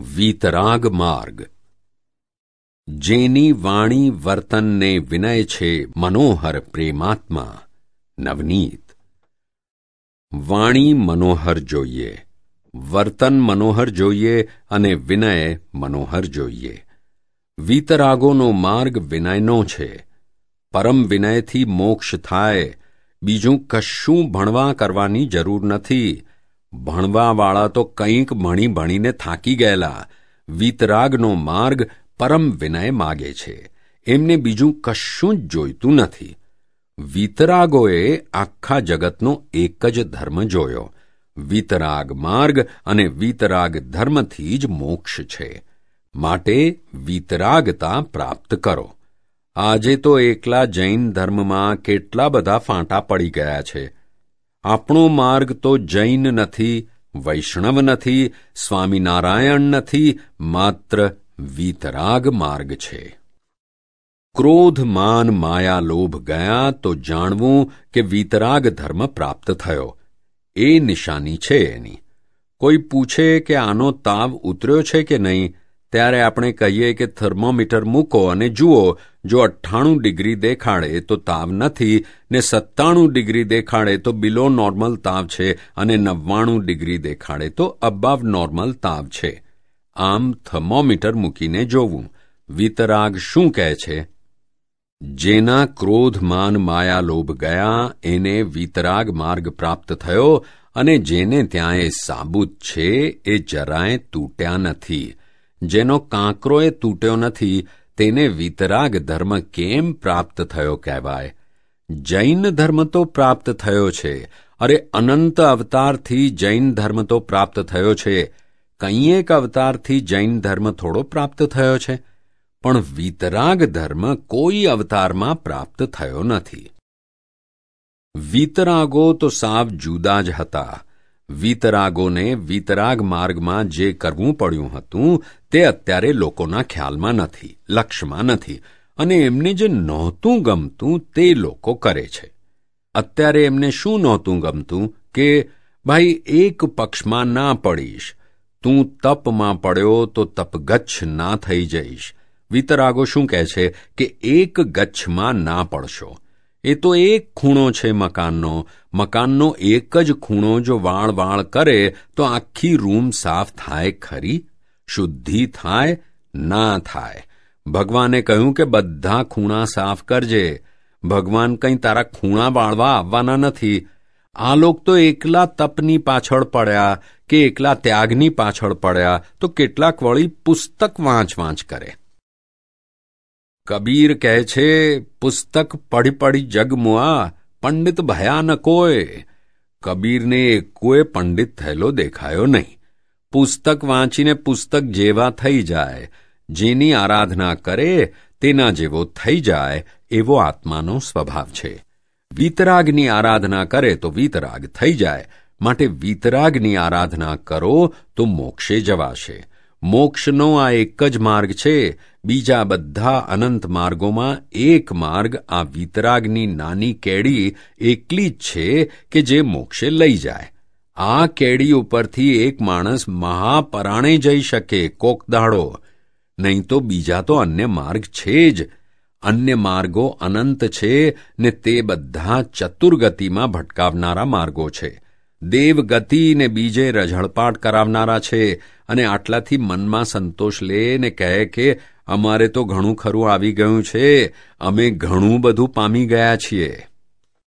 વીતરાગ માર્ગ. જેની વાણી વર્તનને વિનય છે મનોહર પ્રેમાત્મા, નવનીત. વાણી મનોહર જોઈએ, વર્તન મનોહર જોઈએ અને વિનય મનોહર જોઈએ. વીતરાગોનો માર્ગ વિનયનો છે. પરમ વિનયથી મોક્ષ થાય. બીજું કશું ભણવા કરવાની જરૂર નથી. ભણવાવાળા તો કંઈક ભણી ભણીને થાકી ગયેલા. વિતરાગનો માર્ગ પરમ વિનય માગે છે. એમને બીજું કશું જ જોઈતું નથી. વિતરાગોએ આખા જગતનો એક જ ધર્મ જોયો. વિતરાગ માર્ગ અને વિતરાગ ધર્મથી જ મોક્ષ છે. માટે વિતરાગતા પ્રાપ્ત કરો. આજે તો એકલા જૈન ધર્મમાં કેટલા બધા ફાંટા પડી ગયા છે. આપણો માર્ગ તો જૈન નથી, વૈષ્ણવ નથી, સ્વામિનારાયણ નથી, માત્ર વીતરાગ માર્ગ છે. ક્રોધ, માન, માયા, લોભ ગયા તો જાણવું કે વીતરાગ ધર્મ પ્રાપ્ત થયો. એ નિશાની છે એની. કોઈ પૂછે કે આનો તાવ ઉતર્યો છે કે નહીં, ત્યારે આપણે કહીએ કે થર્મોમીટર મૂકો અને જુઓ જો અઠ્ઠાણું ડિગ્રી દેખાડે તો તાવ નથી, ને સત્તાણું ડિગ્રી દેખાડે તો બિલો નોર્મલ તાવ છે, અને નવ્વાણું ડિગ્રી દેખાડે તો અબાવ નોર્મલ તાવ છે. આમ થર્મોમીટર મૂકીને જોવું. વિતરાગ શું કહે છે? જેના ક્રોધ માન માયા લોભ ગયા, એને વિતરાગ માર્ગ પ્રાપ્ત થયો, અને જેને ત્યાં એ સાબુત છે, એ જરાય તૂટ્યા નથી. જેનો કાંકરોએ તૂટ્યો નથી તેને વિતરાગ ધર્મ કેમ પ્રાપ્ત થયો કહેવાય? જૈન ધર્મ તો પ્રાપ્ત થયો છે. અરે અનંત અવતારથી જૈન ધર્મ તો પ્રાપ્ત થયો છે. કંઈક અવતારથી જૈન ધર્મ થોડો પ્રાપ્ત થયો છે. પણ વિતરાગ ધર્મ કોઈ અવતારમાં પ્રાપ્ત થયો નથી. વિતરાગો તો સાવ જુદા જ હતા. વીતરાગોને વીતરાગ માર્ગમાં જે કરવું પડ્યું હતું, તે અત્યારે લોકોના ખ્યાલમાં નથી, લક્ષમાં નથી, અને એમને જે નહોતું ગમતું તે લોકો કરે છે. અત્યારે એમને શું નહોતું ગમતું કે, ભાઈ, એક પક્ષમાં ના પડીશ. તું તપમાં પડ્યો તો તપગચ્છ ના થઈ જઈશ. વિતરાગો શું કહે છે કે, એક ગચ્છમાં ના પડશો. એ તો એક ખૂણો છે મકાનનો. મકાનનો એક જ ખૂણો જો વાળ વાળ કરે, તો આખી રૂમ સાફ થાય ખરી? શુદ્ધિ થાય, ના થાય? ભગવાને કહ્યું કે બધા ખૂણા સાફ કરજે. ભગવાન કંઈ તારા ખૂણા વાળવા આવવાના નથી. આ લોક તો એકલા તપની પાછળ પડ્યા કે એકલા ત્યાગની પાછળ પડ્યા, તો કેટલાક વળી પુસ્તક વાંચ વાંચ કરે. કબીર કહે છે, પુસ્તક પડી પડી જગમુઆ પંડિત ભયા ન કોઈ કબીરને કોઈ પંડિત થયેલો દેખાયો નહીં. પુસ્તક વાંચીને પુસ્તક જેવા થઈ જાય. જેની આરાધના કરે, તેના જેવો થઈ જાય એવો આત્માનો સ્વભાવ છે. વીતરાગની આરાધના કરે તો વીતરાગ થઈ જાય. માટે વીતરાગની આરાધના કરો તો મોક્ષે જવાશે. મોક્ષનો આ એક જ માર્ગ છે. બીજા બધા અનંત માર્ગોમાં એક માર્ગ આ વિતરાગની નાની કેડી એકલી જ છે કે જે મોક્ષે લઈ જાય. આ કેડી ઉપરથી એક માણસ મહાપરાણે જઈ શકે, કોક દાડો. નહીં તો બીજા તો અન્ય માર્ગ છે જ. અન્ય માર્ગો અનંત છે ને તે બધા ચતુર્ગતિમાં ભટકાવનારા માર્ગો છે. દેવગતિ ને બીજે રઝળપાટ કરાવનારા છે અને આટલાથી મનમાં સંતોષ લે ને કહે કે, અમારે તો ઘણું ખરું આવી ગયું છે. અમે ઘણું બધું પામી ગયા છીએ.